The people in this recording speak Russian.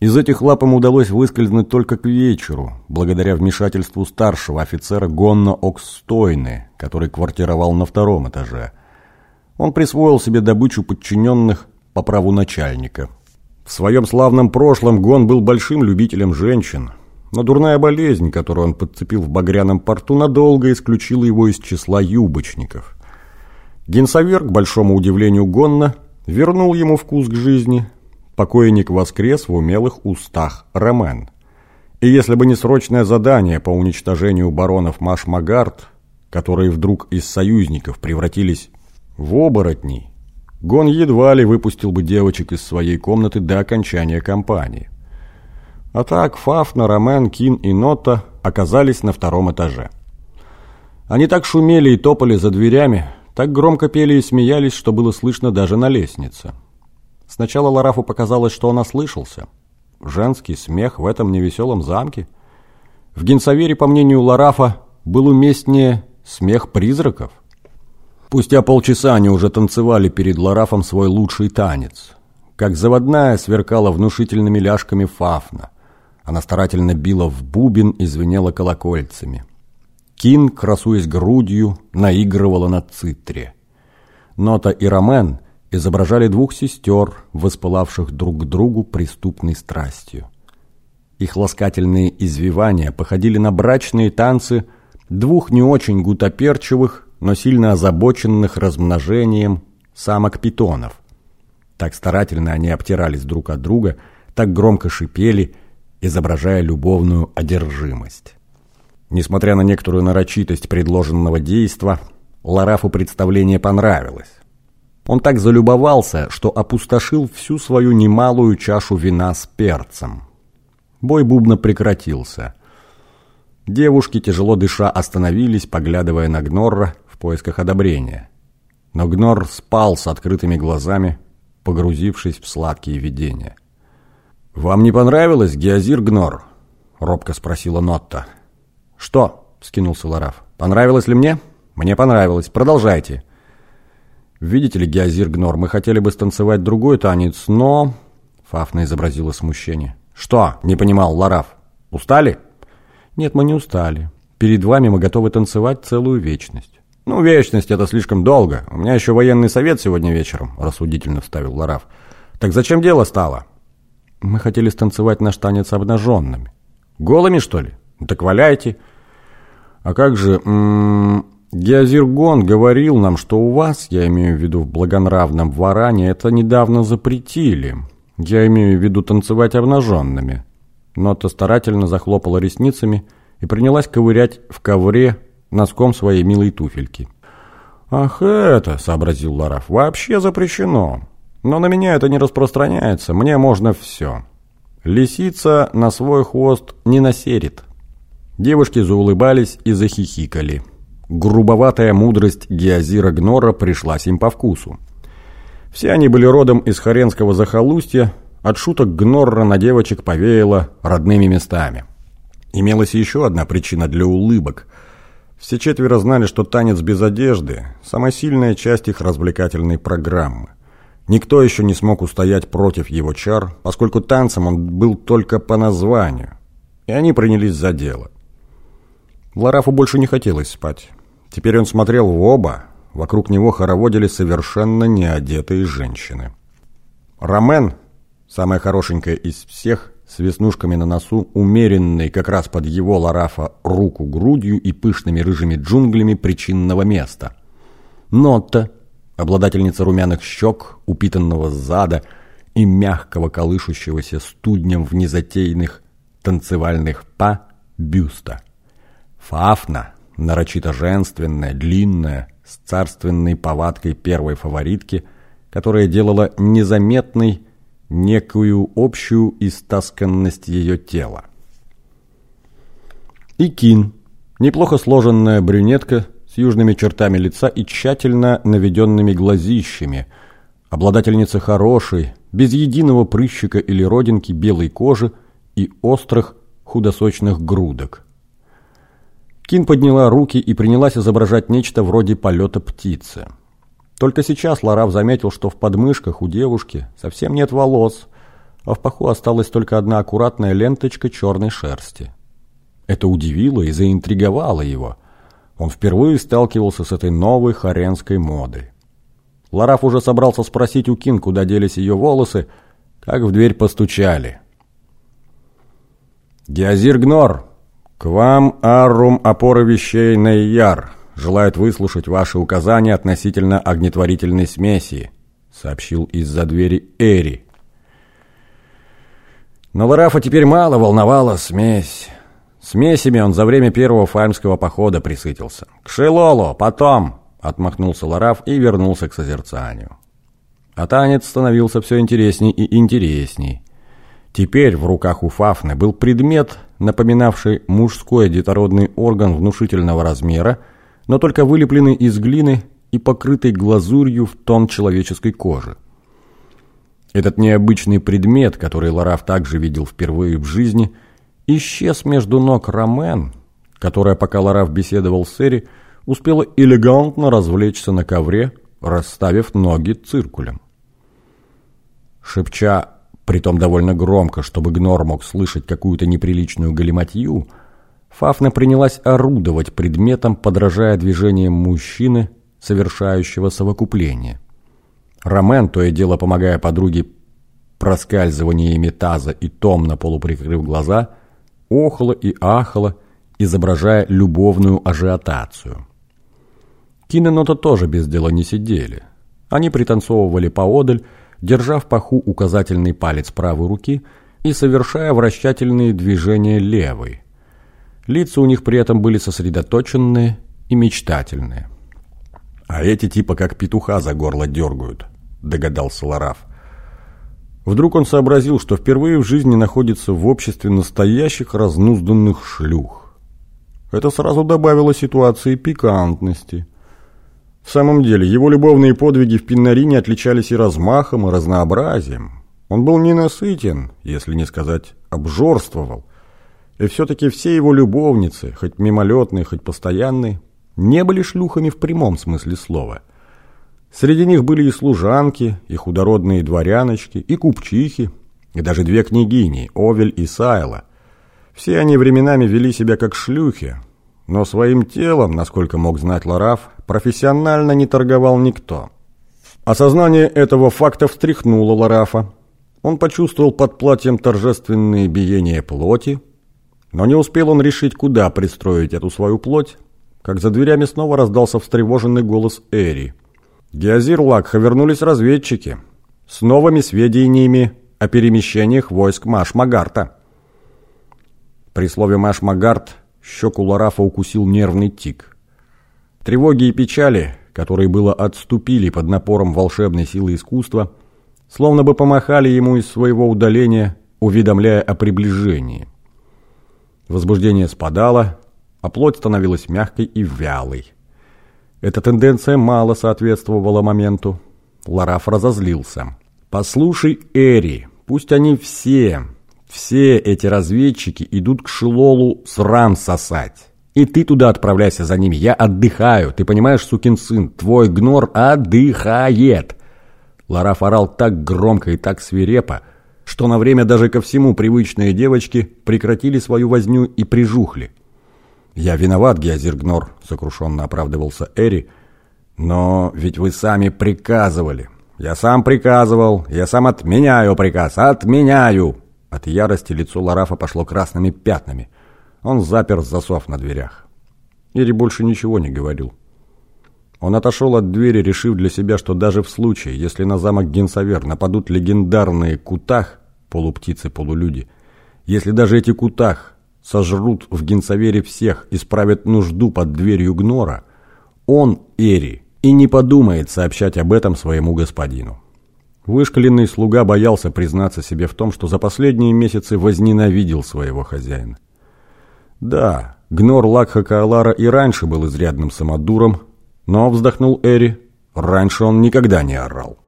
Из этих лап им удалось выскользнуть только к вечеру, благодаря вмешательству старшего офицера Гонна Окстойны, который квартировал на втором этаже. Он присвоил себе добычу подчиненных по праву начальника. В своем славном прошлом Гон был большим любителем женщин, но дурная болезнь, которую он подцепил в Багряном порту, надолго исключила его из числа юбочников. Генсовер, к большому удивлению Гонна, вернул ему вкус к жизни – покойник воскрес в умелых устах Ромен. И если бы не срочное задание по уничтожению баронов Машмагард, которые вдруг из союзников превратились в оборотней, Гон едва ли выпустил бы девочек из своей комнаты до окончания кампании. А так Фафна, Ромен, Кин и Нота оказались на втором этаже. Они так шумели и топали за дверями, так громко пели и смеялись, что было слышно даже на лестнице. Сначала Ларафу показалось, что он ослышался. Женский смех в этом невеселом замке. В Генсавере, по мнению Ларафа, был уместнее смех призраков. Спустя полчаса они уже танцевали перед Ларафом свой лучший танец. Как заводная сверкала внушительными ляжками Фафна. Она старательно била в бубен и звенела колокольцами. Кин, красуясь грудью, наигрывала на цитре. Нота и Ромен изображали двух сестер, воспылавших друг к другу преступной страстью. Их ласкательные извивания походили на брачные танцы двух не очень гутоперчивых, но сильно озабоченных размножением самок-питонов. Так старательно они обтирались друг от друга, так громко шипели, изображая любовную одержимость. Несмотря на некоторую нарочитость предложенного действа, Ларафу представление понравилось. Он так залюбовался, что опустошил всю свою немалую чашу вина с перцем. Бой бубна прекратился. Девушки, тяжело дыша, остановились, поглядывая на Гнорра в поисках одобрения. Но Гнор спал с открытыми глазами, погрузившись в сладкие видения. «Вам не понравилось, Геозир Гнор?» — робко спросила Нотта. «Что?» — скинулся Лараф. «Понравилось ли мне?» «Мне понравилось. Продолжайте». «Видите ли, Геозир Гнор, мы хотели бы станцевать другой танец, но...» Фафна изобразила смущение. «Что?» — не понимал Лараф. «Устали?» «Нет, мы не устали. Перед вами мы готовы танцевать целую вечность». «Ну, вечность — это слишком долго. У меня еще военный совет сегодня вечером», — рассудительно вставил Лараф. «Так зачем дело стало?» «Мы хотели станцевать наш танец обнаженными». «Голыми, что ли? Так валяйте». «А как же... М -м, Геозиргон говорил нам, что у вас, я имею в виду в благонравном варане, это недавно запретили. Я имею в виду танцевать обнаженными. Нота старательно захлопала ресницами и принялась ковырять в ковре носком своей милой туфельки. «Ах это!» — сообразил Лараф. «Вообще запрещено. Но на меня это не распространяется. Мне можно все. Лисица на свой хвост не насерит». Девушки заулыбались и захихикали. Грубоватая мудрость Геозира Гнора пришлась им по вкусу. Все они были родом из Харенского захолустья, от шуток Гнорра на девочек повеяло родными местами. Имелась еще одна причина для улыбок. Все четверо знали, что танец без одежды – самая сильная часть их развлекательной программы. Никто еще не смог устоять против его чар, поскольку танцем он был только по названию. И они принялись за дело. Ларафу больше не хотелось спать. Теперь он смотрел в оба. Вокруг него хороводили совершенно неодетые женщины. Ромен, самая хорошенькая из всех, с веснушками на носу, умеренной как раз под его Ларафа руку грудью и пышными рыжими джунглями причинного места. Нотта, обладательница румяных щек, упитанного зада и мягкого колышущегося студнем в незатейных танцевальных па бюста. Фафна, нарочито женственная, длинная, с царственной повадкой первой фаворитки, которая делала незаметной некую общую истасканность ее тела. И Кин, неплохо сложенная брюнетка с южными чертами лица и тщательно наведенными глазищами, обладательница хорошей, без единого прыщика или родинки белой кожи и острых худосочных грудок. Кин подняла руки и принялась изображать нечто вроде полета птицы. Только сейчас Лараф заметил, что в подмышках у девушки совсем нет волос, а в паху осталась только одна аккуратная ленточка черной шерсти. Это удивило и заинтриговало его. Он впервые сталкивался с этой новой хоренской модой. Лараф уже собрался спросить у Кин, куда делись ее волосы, как в дверь постучали. «Геозир Гнор, к вам Аррум опора вещей Нейяр желает выслушать ваши указания относительно огнетворительной смеси», сообщил из-за двери Эри. Но Ларафа теперь мало волновала смесь. Смесями он за время первого фальмского похода присытился. «К Шилолу, потом!» — отмахнулся Лараф и вернулся к созерцанию. А танец становился все интересней и интересней. Теперь в руках у Фафны был предмет, напоминавший мужской детородный орган внушительного размера, но только вылепленный из глины и покрытый глазурью в тон человеческой кожи. Этот необычный предмет, который Лараф также видел впервые в жизни, исчез между ног Ромен, которая, пока Лараф беседовал с Эри, успела элегантно развлечься на ковре, расставив ноги циркулем. Шепча, притом довольно громко, чтобы Гнор мог слышать какую-то неприличную галиматью, Фафна принялась орудовать предметом, подражая движениям мужчины, совершающего совокупление. Ромен, то и дело помогая подруге проскальзываниями таза и томно полуприкрыв глаза, охала и ахала, изображая любовную ажиотацию. Киненота тоже без дела не сидели. Они пританцовывали поодаль, держа в паху указательный палец правой руки и совершая вращательные движения левой. Лица у них при этом были сосредоточенные и мечтательные. «А эти типа как петуха за горло дергают», догадался Лараф. Вдруг он сообразил, что впервые в жизни находится в обществе настоящих разнузданных шлюх. Это сразу добавило ситуации пикантности. В самом деле, его любовные подвиги в Пиннарине отличались и размахом, и разнообразием. Он был ненасытен, если не сказать обжорствовал. И все-таки все его любовницы, хоть мимолетные, хоть постоянные, не были шлюхами в прямом смысле слова – Среди них были и служанки, и худородные дворяночки, и купчихи, и даже две княгини, Овель и Сайла. Все они временами вели себя как шлюхи, но своим телом, насколько мог знать Лараф, профессионально не торговал никто. Осознание этого факта встряхнуло Ларафа. Он почувствовал под платьем торжественные биения плоти, но не успел он решить, куда пристроить эту свою плоть, как за дверями снова раздался встревоженный голос Эри – Геозир Лакха вернулись разведчики с новыми сведениями о перемещениях войск Маш-Магарта. При слове Маш-Магарт щеку Ларафа укусил нервный тик. Тревоги и печали, которые было отступили под напором волшебной силы искусства, словно бы помахали ему из своего удаления, уведомляя о приближении. Возбуждение спадало, а плоть становилась мягкой и вялой. Эта тенденция мало соответствовала моменту. Лараф разозлился. «Послушай, Эри, пусть они все, все эти разведчики идут к Шилолу срам сосать. И ты туда отправляйся за ними. Я отдыхаю. Ты понимаешь, сукин сын, твой гнор отдыхает». Лараф орал так громко и так свирепо, что на время даже ко всему привычные девочки прекратили свою возню и прижухли. «Я виноват, Геозиргнор», — сокрушенно оправдывался Эри. «Но ведь вы сами приказывали». «Я сам приказывал, я сам отменяю приказ, отменяю!» От ярости лицо Ларафа пошло красными пятнами. Он запер засов на дверях. Эри больше ничего не говорил. Он отошел от двери, решив для себя, что даже в случае, если на замок Генсавер нападут легендарные кутах, полуптицы-полулюди, если даже эти кутах сожрут в Генсавере всех, и справят нужду под дверью Гнора, он, Эри, и не подумает сообщать об этом своему господину. Вышкаленный слуга боялся признаться себе в том, что за последние месяцы возненавидел своего хозяина. Да, Гнор Лакха Каалара и раньше был изрядным самодуром, но, вздохнул Эри, раньше он никогда не орал.